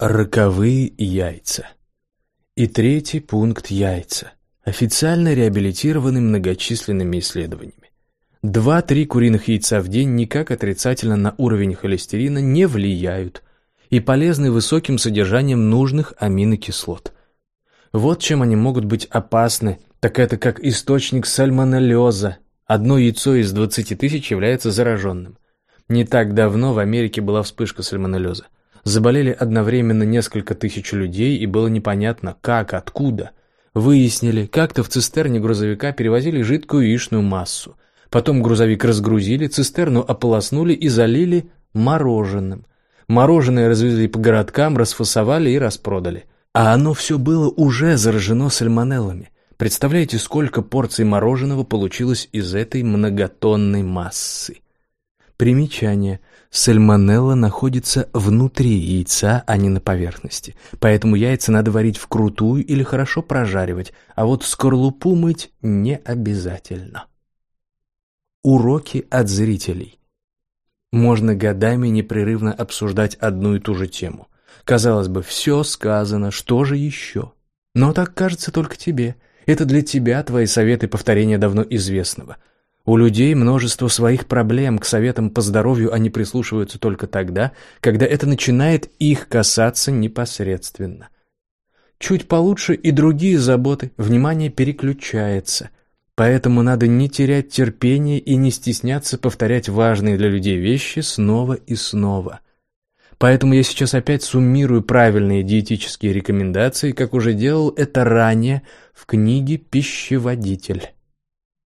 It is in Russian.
Роковые яйца. И третий пункт – яйца. Официально реабилитированы многочисленными исследованиями. Два-три куриных яйца в день никак отрицательно на уровень холестерина не влияют и полезны высоким содержанием нужных аминокислот. Вот чем они могут быть опасны, так это как источник сальмонеллеза. Одно яйцо из 20 тысяч является зараженным. Не так давно в Америке была вспышка сальмонеллеза. Заболели одновременно несколько тысяч людей, и было непонятно, как, откуда. Выяснили, как-то в цистерне грузовика перевозили жидкую яичную массу. Потом грузовик разгрузили, цистерну ополоснули и залили мороженым. Мороженое развезли по городкам, расфасовали и распродали. А оно все было уже заражено сальмонеллами. Представляете, сколько порций мороженого получилось из этой многотонной массы? Примечание. Сальмонелла находится внутри яйца, а не на поверхности. Поэтому яйца надо варить вкрутую или хорошо прожаривать, а вот скорлупу мыть не обязательно. Уроки от зрителей. Можно годами непрерывно обсуждать одну и ту же тему. Казалось бы, все сказано, что же еще? Но так кажется только тебе. Это для тебя твои советы повторения давно известного – у людей множество своих проблем, к советам по здоровью они прислушиваются только тогда, когда это начинает их касаться непосредственно. Чуть получше и другие заботы, внимание переключается. Поэтому надо не терять терпения и не стесняться повторять важные для людей вещи снова и снова. Поэтому я сейчас опять суммирую правильные диетические рекомендации, как уже делал это ранее в книге «Пищеводитель».